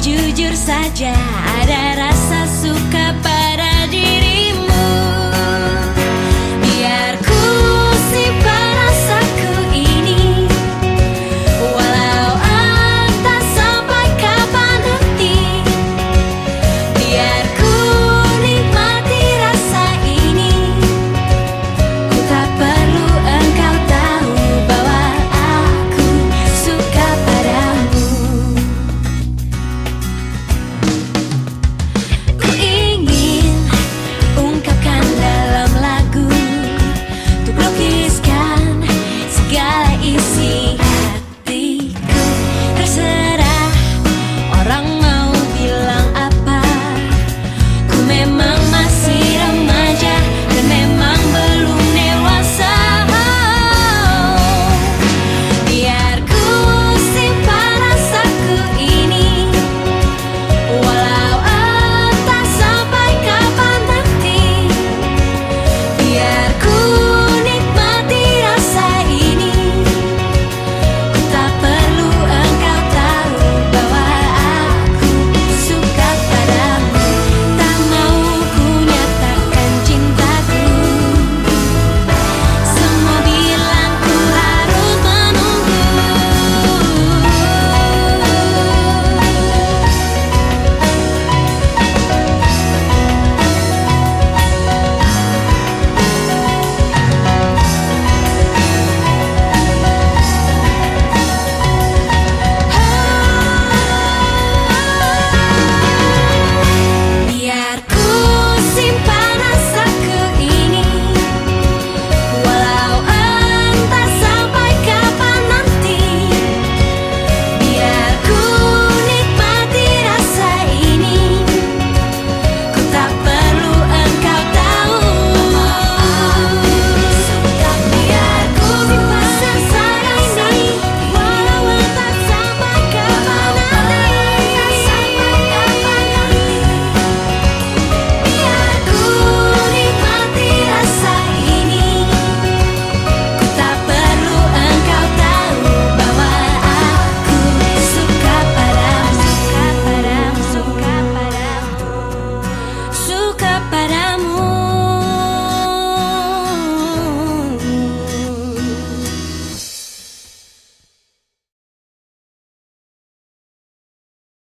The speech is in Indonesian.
jujur saja ada rasa suka pada dirimu.